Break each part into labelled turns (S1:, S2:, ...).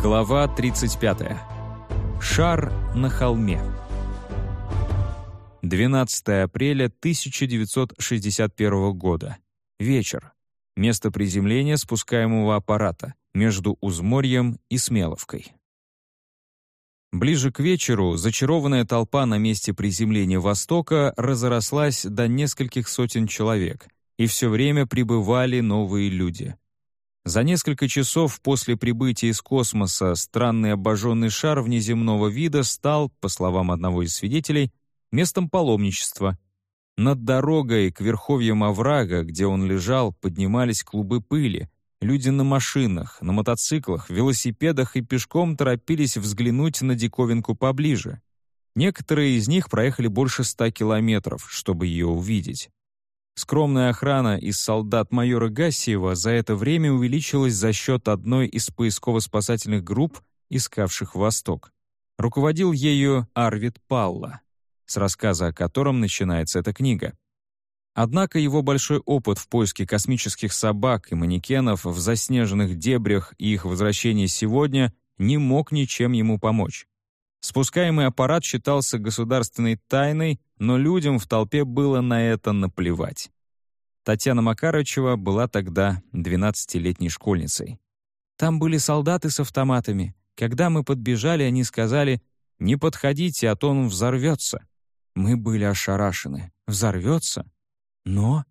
S1: Глава 35. Шар на холме. 12 апреля 1961 года. Вечер. Место приземления спускаемого аппарата между Узморьем и Смеловкой. Ближе к вечеру зачарованная толпа на месте приземления Востока разрослась до нескольких сотен человек, и все время прибывали новые люди — за несколько часов после прибытия из космоса странный обожженный шар внеземного вида стал, по словам одного из свидетелей, местом паломничества. Над дорогой к верховьям оврага, где он лежал, поднимались клубы пыли. Люди на машинах, на мотоциклах, велосипедах и пешком торопились взглянуть на диковинку поближе. Некоторые из них проехали больше ста километров, чтобы ее увидеть. Скромная охрана из солдат майора Гассиева за это время увеличилась за счет одной из поисково-спасательных групп, искавших Восток. Руководил ею Арвид Палла, с рассказа о котором начинается эта книга. Однако его большой опыт в поиске космических собак и манекенов в заснеженных дебрях и их возвращении сегодня не мог ничем ему помочь. Спускаемый аппарат считался государственной тайной, но людям в толпе было на это наплевать. Татьяна Макарычева была тогда 12-летней школьницей. Там были солдаты с автоматами. Когда мы подбежали, они сказали «Не подходите, а то он взорвется». Мы были ошарашены. Взорвется? Но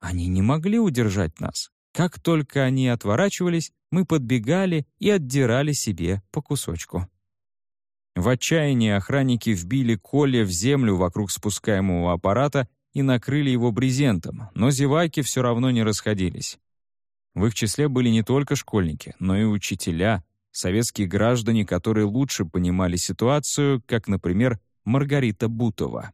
S1: они не могли удержать нас. Как только они отворачивались, мы подбегали и отдирали себе по кусочку. В отчаянии охранники вбили Коле в землю вокруг спускаемого аппарата и накрыли его брезентом, но зеваки все равно не расходились. В их числе были не только школьники, но и учителя, советские граждане, которые лучше понимали ситуацию, как, например, Маргарита Бутова.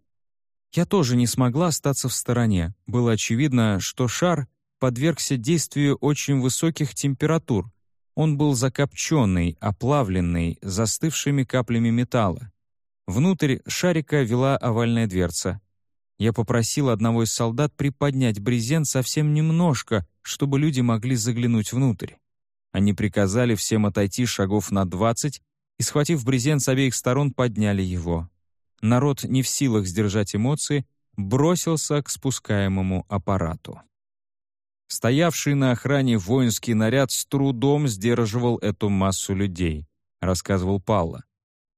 S1: Я тоже не смогла остаться в стороне. Было очевидно, что шар подвергся действию очень высоких температур, он был закопченный, оплавленный, застывшими каплями металла. Внутрь шарика вела овальная дверца. Я попросил одного из солдат приподнять брезент совсем немножко, чтобы люди могли заглянуть внутрь. Они приказали всем отойти шагов на двадцать и, схватив брезент с обеих сторон, подняли его. Народ, не в силах сдержать эмоции, бросился к спускаемому аппарату. Стоявший на охране воинский наряд с трудом сдерживал эту массу людей, рассказывал Палла.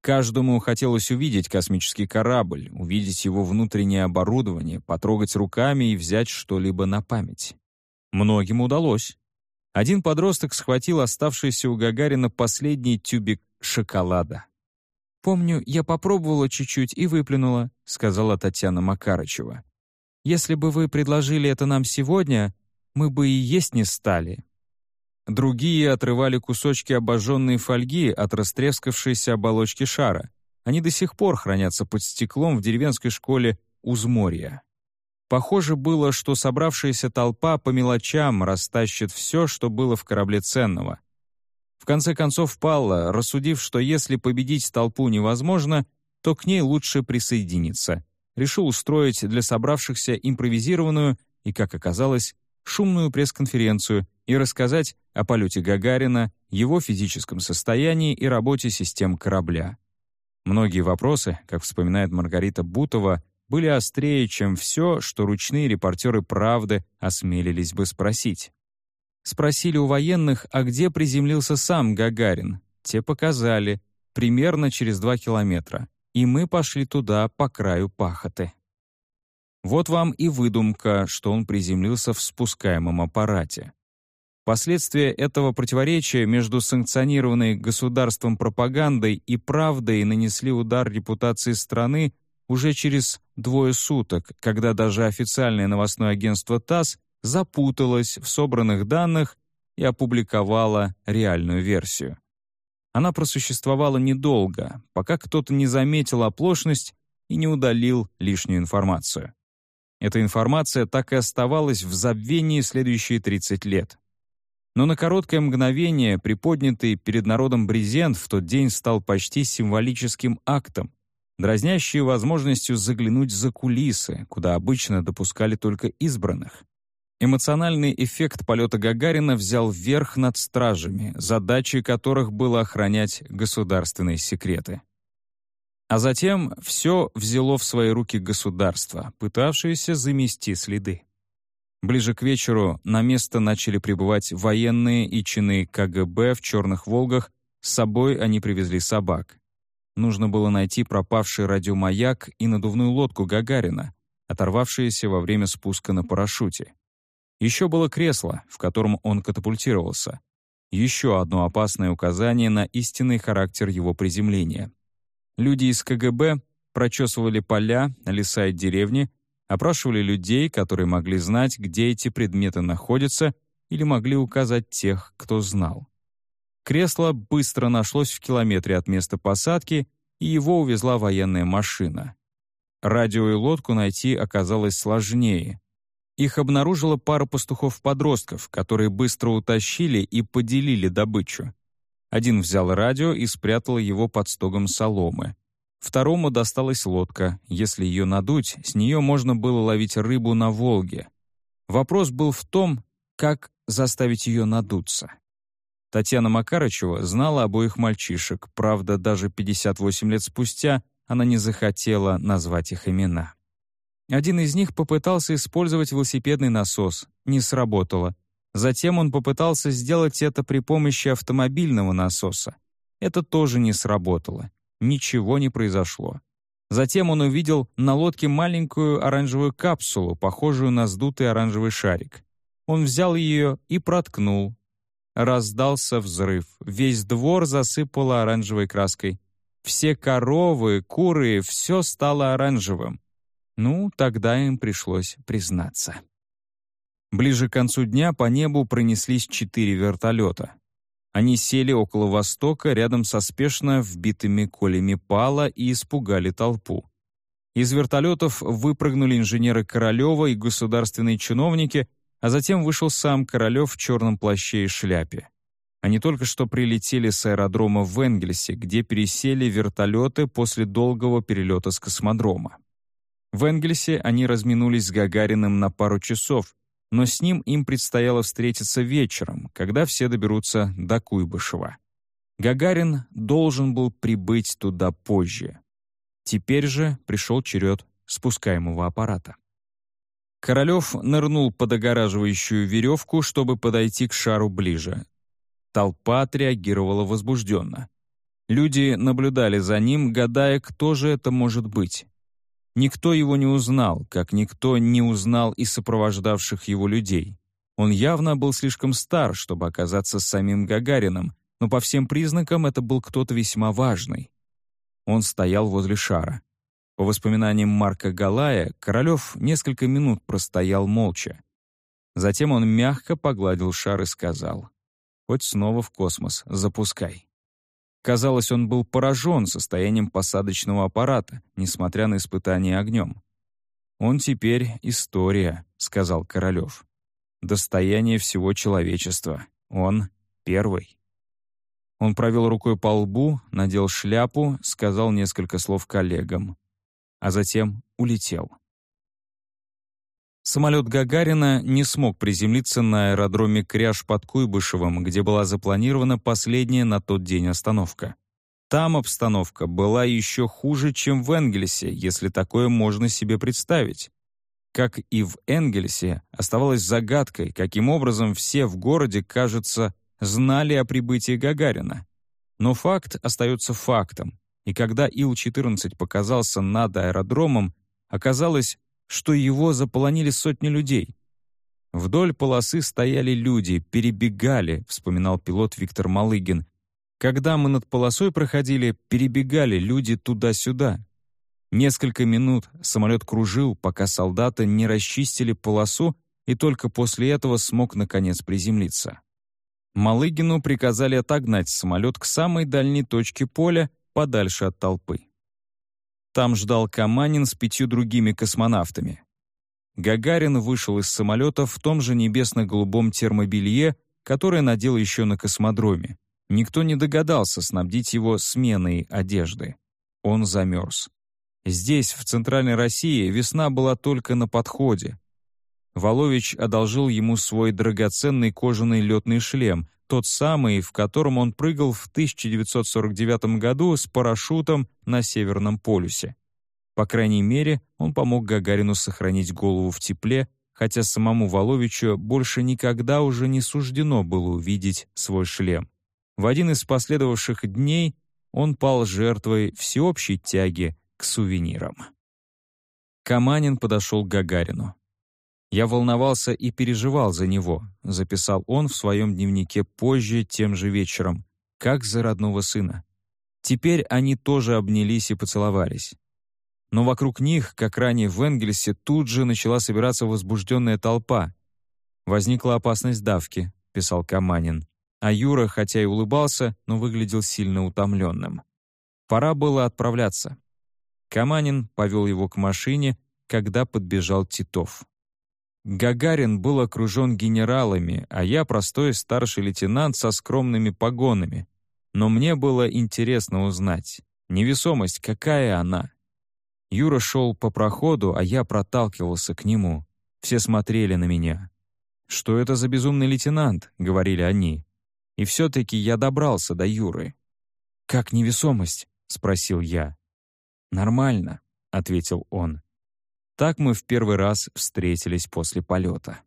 S1: Каждому хотелось увидеть космический корабль, увидеть его внутреннее оборудование, потрогать руками и взять что-либо на память. Многим удалось. Один подросток схватил оставшийся у Гагарина последний тюбик шоколада. «Помню, я попробовала чуть-чуть и выплюнула», — сказала Татьяна Макарычева. «Если бы вы предложили это нам сегодня, мы бы и есть не стали. Другие отрывали кусочки обожженной фольги от растрескавшейся оболочки шара. Они до сих пор хранятся под стеклом в деревенской школе Узморья. Похоже было, что собравшаяся толпа по мелочам растащит все, что было в корабле ценного. В конце концов Палла, рассудив, что если победить толпу невозможно, то к ней лучше присоединиться, решил устроить для собравшихся импровизированную и, как оказалось, шумную пресс-конференцию и рассказать о полете Гагарина, его физическом состоянии и работе систем корабля. Многие вопросы, как вспоминает Маргарита Бутова, были острее, чем все, что ручные репортеры «Правды» осмелились бы спросить. Спросили у военных, а где приземлился сам Гагарин. Те показали, примерно через два километра. И мы пошли туда по краю пахоты. Вот вам и выдумка, что он приземлился в спускаемом аппарате. Последствия этого противоречия между санкционированной государством пропагандой и правдой нанесли удар репутации страны уже через двое суток, когда даже официальное новостное агентство ТАСС запуталось в собранных данных и опубликовало реальную версию. Она просуществовала недолго, пока кто-то не заметил оплошность и не удалил лишнюю информацию. Эта информация так и оставалась в забвении следующие 30 лет. Но на короткое мгновение приподнятый перед народом брезент в тот день стал почти символическим актом, дразнящей возможностью заглянуть за кулисы, куда обычно допускали только избранных. Эмоциональный эффект полета Гагарина взял верх над стражами, задачей которых было охранять государственные секреты. А затем все взяло в свои руки государство, пытавшееся замести следы. Ближе к вечеру на место начали прибывать военные и чины КГБ в «Черных Волгах», с собой они привезли собак. Нужно было найти пропавший радиомаяк и надувную лодку Гагарина, оторвавшиеся во время спуска на парашюте. Еще было кресло, в котором он катапультировался. Еще одно опасное указание на истинный характер его приземления. Люди из КГБ прочесывали поля, леса и деревни, опрашивали людей, которые могли знать, где эти предметы находятся, или могли указать тех, кто знал. Кресло быстро нашлось в километре от места посадки, и его увезла военная машина. Радио и лодку найти оказалось сложнее. Их обнаружила пара пастухов-подростков, которые быстро утащили и поделили добычу. Один взял радио и спрятал его под стогом соломы. Второму досталась лодка. Если ее надуть, с нее можно было ловить рыбу на Волге. Вопрос был в том, как заставить ее надуться. Татьяна Макарычева знала обоих мальчишек, правда, даже 58 лет спустя она не захотела назвать их имена. Один из них попытался использовать велосипедный насос, не сработало. Затем он попытался сделать это при помощи автомобильного насоса. Это тоже не сработало. Ничего не произошло. Затем он увидел на лодке маленькую оранжевую капсулу, похожую на сдутый оранжевый шарик. Он взял ее и проткнул. Раздался взрыв. Весь двор засыпало оранжевой краской. Все коровы, куры, все стало оранжевым. Ну, тогда им пришлось признаться. Ближе к концу дня по небу пронеслись четыре вертолета. Они сели около востока, рядом со спешно вбитыми колями пала и испугали толпу. Из вертолетов выпрыгнули инженеры Королева и государственные чиновники, а затем вышел сам Королев в черном плаще и шляпе. Они только что прилетели с аэродрома в Энгельсе, где пересели вертолеты после долгого перелета с космодрома. В Энгельсе они разминулись с Гагариным на пару часов, но с ним им предстояло встретиться вечером, когда все доберутся до Куйбышева. Гагарин должен был прибыть туда позже. Теперь же пришел черед спускаемого аппарата. Королев нырнул под огораживающую веревку, чтобы подойти к шару ближе. Толпа отреагировала возбужденно. Люди наблюдали за ним, гадая, кто же это может быть. Никто его не узнал, как никто не узнал и сопровождавших его людей. Он явно был слишком стар, чтобы оказаться самим Гагарином, но по всем признакам это был кто-то весьма важный. Он стоял возле шара. По воспоминаниям Марка Галая, Королёв несколько минут простоял молча. Затем он мягко погладил шар и сказал, «Хоть снова в космос, запускай». Казалось, он был поражен состоянием посадочного аппарата, несмотря на испытание огнем. «Он теперь история», — сказал Королёв. «Достояние всего человечества. Он первый». Он провел рукой по лбу, надел шляпу, сказал несколько слов коллегам, а затем улетел. Самолет Гагарина не смог приземлиться на аэродроме Кряж под Куйбышевым, где была запланирована последняя на тот день остановка. Там обстановка была еще хуже, чем в Энгельсе, если такое можно себе представить. Как и в Энгельсе, оставалось загадкой, каким образом все в городе, кажется, знали о прибытии Гагарина. Но факт остается фактом, и когда Ил-14 показался над аэродромом, оказалось, что его заполонили сотни людей. Вдоль полосы стояли люди, перебегали, вспоминал пилот Виктор Малыгин. Когда мы над полосой проходили, перебегали люди туда-сюда. Несколько минут самолет кружил, пока солдаты не расчистили полосу, и только после этого смог наконец приземлиться. Малыгину приказали отогнать самолет к самой дальней точке поля, подальше от толпы. Там ждал Каманин с пятью другими космонавтами. Гагарин вышел из самолета в том же небесно-голубом термобелье, которое надел еще на космодроме. Никто не догадался снабдить его сменой одежды. Он замерз. Здесь, в Центральной России, весна была только на подходе. Волович одолжил ему свой драгоценный кожаный летный шлем, тот самый, в котором он прыгал в 1949 году с парашютом на Северном полюсе. По крайней мере, он помог Гагарину сохранить голову в тепле, хотя самому Воловичу больше никогда уже не суждено было увидеть свой шлем. В один из последовавших дней он пал жертвой всеобщей тяги к сувенирам. Каманин подошел к Гагарину. «Я волновался и переживал за него», — записал он в своем дневнике позже, тем же вечером, как за родного сына. Теперь они тоже обнялись и поцеловались. Но вокруг них, как ранее в Энгельсе, тут же начала собираться возбужденная толпа. «Возникла опасность давки», — писал Каманин. А Юра, хотя и улыбался, но выглядел сильно утомленным. Пора было отправляться. Каманин повел его к машине, когда подбежал Титов. Гагарин был окружен генералами, а я простой старший лейтенант со скромными погонами. Но мне было интересно узнать, невесомость какая она. Юра шел по проходу, а я проталкивался к нему. Все смотрели на меня. «Что это за безумный лейтенант?» — говорили они. И все-таки я добрался до Юры. «Как невесомость?» — спросил я. «Нормально», — ответил он. Так мы в первый раз встретились после полета.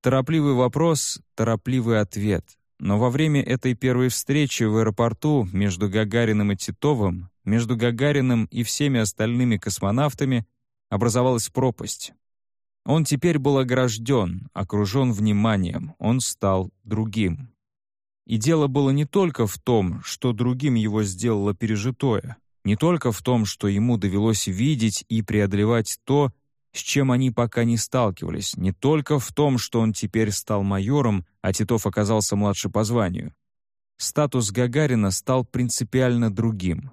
S1: Торопливый вопрос, торопливый ответ. Но во время этой первой встречи в аэропорту между Гагариным и Титовым, между Гагариным и всеми остальными космонавтами образовалась пропасть. Он теперь был огражден, окружен вниманием, он стал другим. И дело было не только в том, что другим его сделало пережитое — не только в том, что ему довелось видеть и преодолевать то, с чем они пока не сталкивались, не только в том, что он теперь стал майором, а Титов оказался младше по званию. Статус Гагарина стал принципиально другим.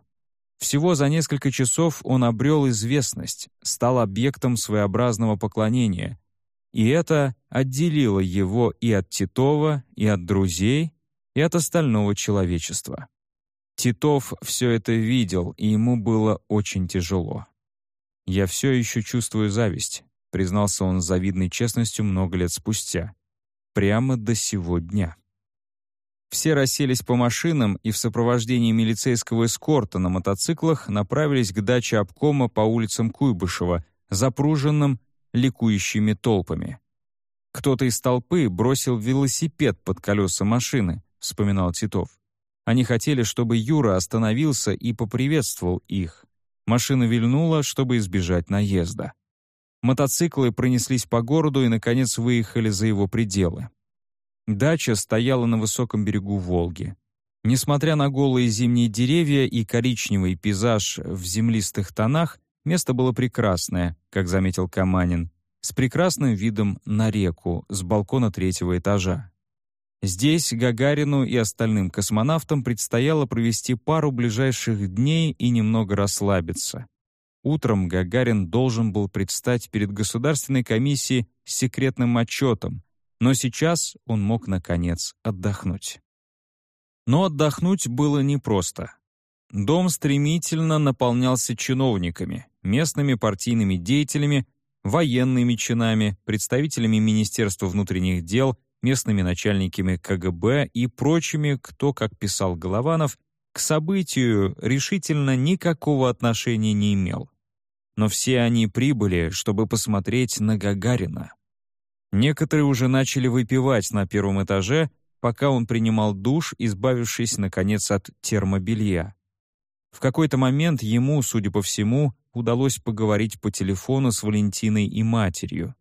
S1: Всего за несколько часов он обрел известность, стал объектом своеобразного поклонения, и это отделило его и от Титова, и от друзей, и от остального человечества. Титов все это видел, и ему было очень тяжело. «Я все еще чувствую зависть», — признался он с завидной честностью много лет спустя. «Прямо до сего дня». Все расселись по машинам и в сопровождении милицейского эскорта на мотоциклах направились к даче обкома по улицам Куйбышева, запруженным ликующими толпами. «Кто-то из толпы бросил велосипед под колеса машины», — вспоминал Титов. Они хотели, чтобы Юра остановился и поприветствовал их. Машина вильнула, чтобы избежать наезда. Мотоциклы пронеслись по городу и, наконец, выехали за его пределы. Дача стояла на высоком берегу Волги. Несмотря на голые зимние деревья и коричневый пейзаж в землистых тонах, место было прекрасное, как заметил Каманин, с прекрасным видом на реку с балкона третьего этажа. Здесь Гагарину и остальным космонавтам предстояло провести пару ближайших дней и немного расслабиться. Утром Гагарин должен был предстать перед Государственной комиссией с секретным отчетом, но сейчас он мог, наконец, отдохнуть. Но отдохнуть было непросто. Дом стремительно наполнялся чиновниками, местными партийными деятелями, военными чинами, представителями Министерства внутренних дел местными начальниками КГБ и прочими, кто, как писал Голованов, к событию решительно никакого отношения не имел. Но все они прибыли, чтобы посмотреть на Гагарина. Некоторые уже начали выпивать на первом этаже, пока он принимал душ, избавившись, наконец, от термобелья. В какой-то момент ему, судя по всему, удалось поговорить по телефону с Валентиной и матерью.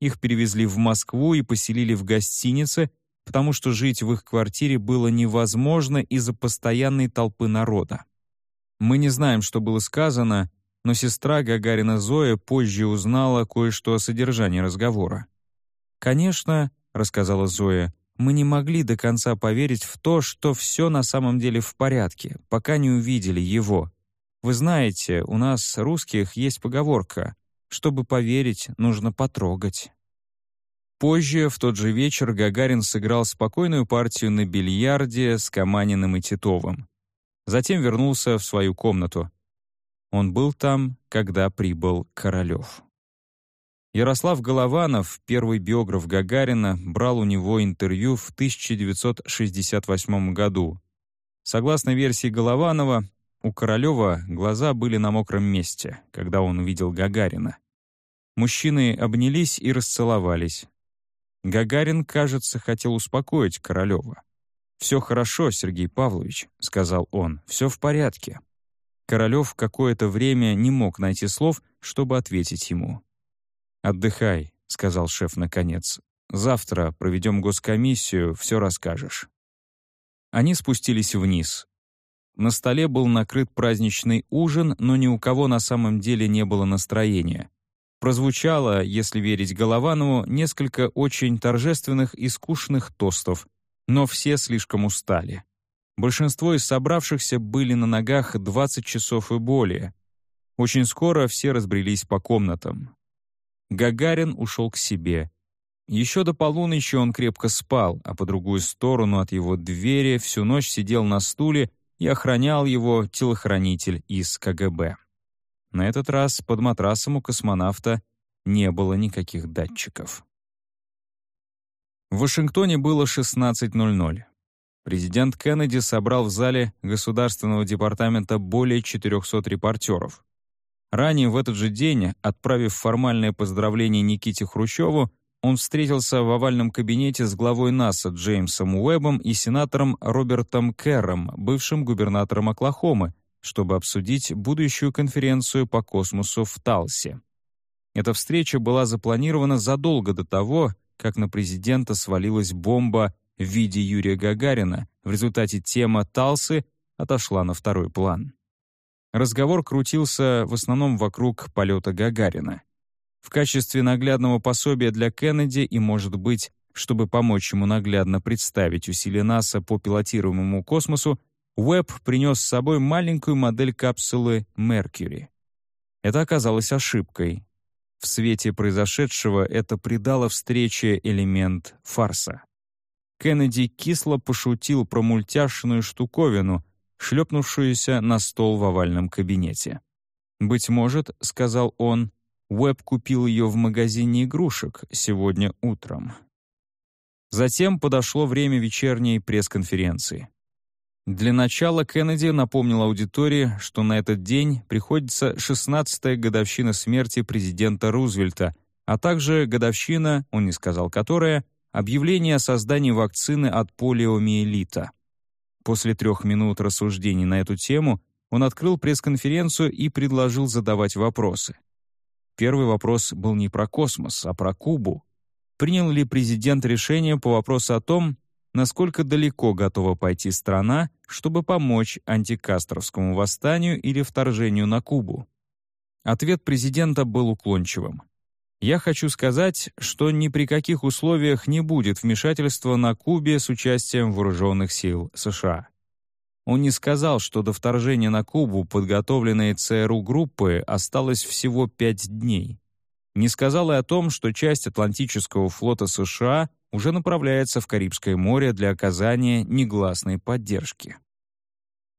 S1: Их перевезли в Москву и поселили в гостинице, потому что жить в их квартире было невозможно из-за постоянной толпы народа. Мы не знаем, что было сказано, но сестра Гагарина Зоя позже узнала кое-что о содержании разговора. «Конечно», — рассказала Зоя, «мы не могли до конца поверить в то, что все на самом деле в порядке, пока не увидели его. Вы знаете, у нас, русских, есть поговорка чтобы поверить, нужно потрогать. Позже, в тот же вечер, Гагарин сыграл спокойную партию на бильярде с Каманиным и Титовым. Затем вернулся в свою комнату. Он был там, когда прибыл Королёв. Ярослав Голованов, первый биограф Гагарина, брал у него интервью в 1968 году. Согласно версии Голованова, у Королева глаза были на мокром месте, когда он увидел Гагарина. Мужчины обнялись и расцеловались. Гагарин, кажется, хотел успокоить Королева. «Все хорошо, Сергей Павлович», — сказал он, — «все в порядке». Королев какое-то время не мог найти слов, чтобы ответить ему. «Отдыхай», — сказал шеф наконец. «Завтра проведем госкомиссию, все расскажешь». Они спустились вниз. На столе был накрыт праздничный ужин, но ни у кого на самом деле не было настроения. Прозвучало, если верить Голованову, несколько очень торжественных и скучных тостов, но все слишком устали. Большинство из собравшихся были на ногах 20 часов и более. Очень скоро все разбрелись по комнатам. Гагарин ушел к себе. Еще до полуночи он крепко спал, а по другую сторону от его двери всю ночь сидел на стуле и охранял его телохранитель из КГБ. На этот раз под матрасом у космонавта не было никаких датчиков. В Вашингтоне было 16.00. Президент Кеннеди собрал в зале Государственного департамента более 400 репортеров. Ранее в этот же день, отправив формальное поздравление Никите Хрущеву, он встретился в овальном кабинете с главой НАСА Джеймсом Уэббом и сенатором Робертом Керром, бывшим губернатором Оклахомы, чтобы обсудить будущую конференцию по космосу в Талсе. Эта встреча была запланирована задолго до того, как на президента свалилась бомба в виде Юрия Гагарина, в результате тема Талсы отошла на второй план. Разговор крутился в основном вокруг полета Гагарина. В качестве наглядного пособия для Кеннеди и, может быть, чтобы помочь ему наглядно представить усилия НАСА по пилотируемому космосу, Уэбб принес с собой маленькую модель капсулы «Меркьюри». Это оказалось ошибкой. В свете произошедшего это придало встрече элемент фарса. Кеннеди кисло пошутил про мультяшную штуковину, шлепнувшуюся на стол в овальном кабинете. «Быть может, — сказал он, — Уэбб купил ее в магазине игрушек сегодня утром». Затем подошло время вечерней пресс-конференции. Для начала Кеннеди напомнил аудитории, что на этот день приходится 16-я годовщина смерти президента Рузвельта, а также годовщина, он не сказал которая, объявление о создании вакцины от полиомиелита. После трех минут рассуждений на эту тему он открыл пресс-конференцию и предложил задавать вопросы. Первый вопрос был не про космос, а про Кубу. Принял ли президент решение по вопросу о том, насколько далеко готова пойти страна, чтобы помочь антикастровскому восстанию или вторжению на Кубу? Ответ президента был уклончивым. Я хочу сказать, что ни при каких условиях не будет вмешательства на Кубе с участием вооруженных сил США. Он не сказал, что до вторжения на Кубу подготовленные ЦРУ группы осталось всего пять дней. Не сказал и о том, что часть Атлантического флота США уже направляется в Карибское море для оказания негласной поддержки.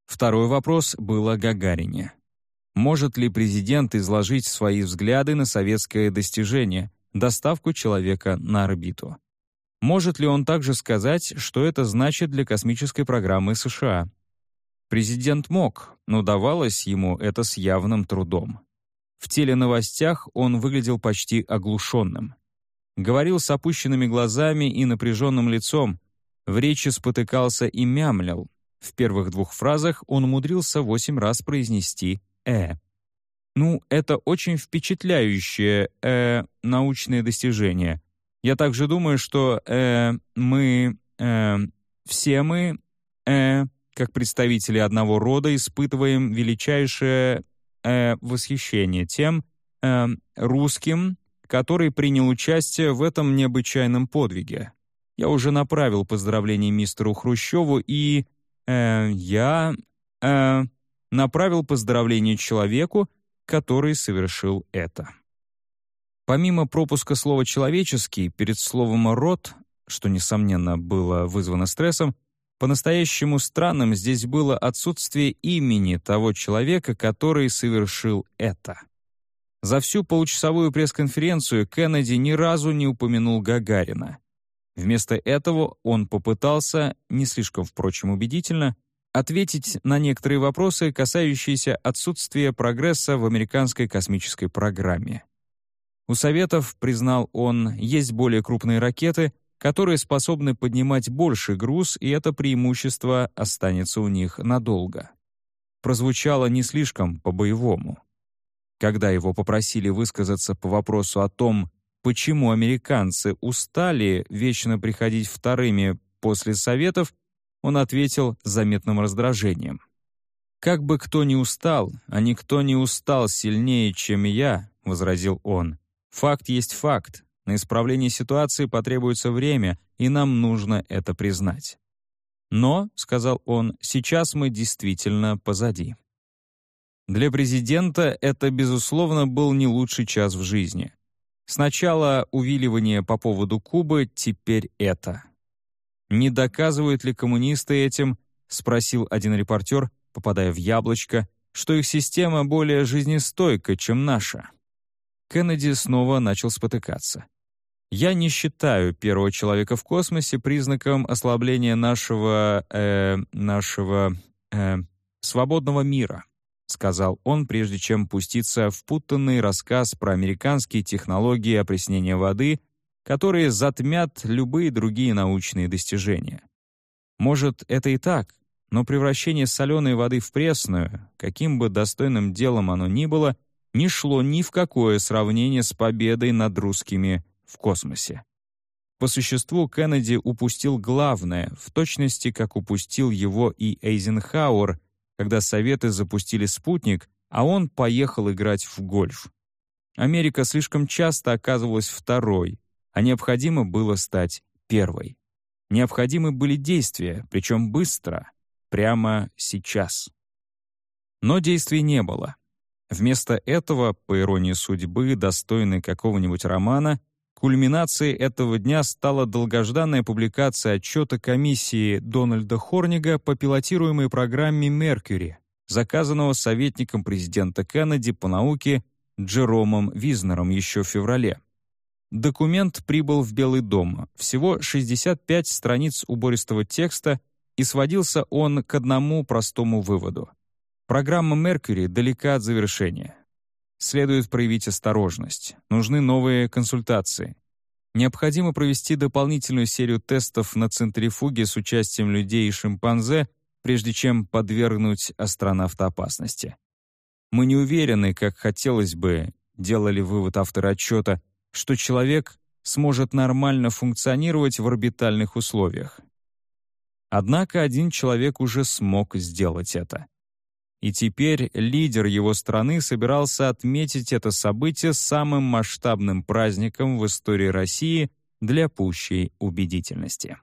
S1: Второй вопрос был о Гагарине. Может ли президент изложить свои взгляды на советское достижение, доставку человека на орбиту? Может ли он также сказать, что это значит для космической программы США? Президент мог, но давалось ему это с явным трудом. В теленовостях он выглядел почти оглушенным. Говорил с опущенными глазами и напряженным лицом, в речи спотыкался и мямлил. В первых двух фразах он умудрился восемь раз произнести «э». Ну, это очень впечатляющее э, научное достижение. Я также думаю, что э, мы, э, все мы, э, как представители одного рода, испытываем величайшее э, восхищение тем э, русским, который принял участие в этом необычайном подвиге. Я уже направил поздравление мистеру Хрущеву и... Э, я... Э, направил поздравление человеку, который совершил это. Помимо пропуска слова «человеческий» перед словом «род», что, несомненно, было вызвано стрессом, по-настоящему странным здесь было отсутствие имени того человека, который совершил это. За всю получасовую пресс-конференцию Кеннеди ни разу не упомянул Гагарина. Вместо этого он попытался, не слишком, впрочем, убедительно, ответить на некоторые вопросы, касающиеся отсутствия прогресса в американской космической программе. У Советов, признал он, есть более крупные ракеты, которые способны поднимать больше груз, и это преимущество останется у них надолго. Прозвучало не слишком по-боевому. Когда его попросили высказаться по вопросу о том, почему американцы устали вечно приходить вторыми после Советов, он ответил заметным раздражением. «Как бы кто ни устал, а никто не устал сильнее, чем я», — возразил он. «Факт есть факт. На исправление ситуации потребуется время, и нам нужно это признать». «Но», — сказал он, — «сейчас мы действительно позади». Для президента это, безусловно, был не лучший час в жизни. Сначала увиливание по поводу Кубы, теперь это. «Не доказывают ли коммунисты этим?» — спросил один репортер, попадая в яблочко, что их система более жизнестойка, чем наша. Кеннеди снова начал спотыкаться. «Я не считаю первого человека в космосе признаком ослабления нашего... Э, нашего... Э, свободного мира», сказал он, прежде чем пуститься в путанный рассказ про американские технологии опреснения воды, которые затмят любые другие научные достижения. Может, это и так, но превращение соленой воды в пресную, каким бы достойным делом оно ни было, не шло ни в какое сравнение с победой над русскими в космосе. По существу Кеннеди упустил главное, в точности как упустил его и Эйзенхауэр — когда Советы запустили спутник, а он поехал играть в гольф. Америка слишком часто оказывалась второй, а необходимо было стать первой. Необходимы были действия, причем быстро, прямо сейчас. Но действий не было. Вместо этого, по иронии судьбы, достойной какого-нибудь романа, Кульминацией этого дня стала долгожданная публикация отчета комиссии Дональда Хорнига по пилотируемой программе «Меркьюри», заказанного советником президента Кеннеди по науке Джеромом Визнером еще в феврале. Документ прибыл в Белый дом, всего 65 страниц убористого текста, и сводился он к одному простому выводу. Программа «Меркьюри» далека от завершения. Следует проявить осторожность. Нужны новые консультации. Необходимо провести дополнительную серию тестов на центрифуге с участием людей и шимпанзе, прежде чем подвергнуть астронавта опасности. Мы не уверены, как хотелось бы, делали вывод авторы отчета, что человек сможет нормально функционировать в орбитальных условиях. Однако один человек уже смог сделать это. И теперь лидер его страны собирался отметить это событие самым масштабным праздником в истории России для пущей убедительности.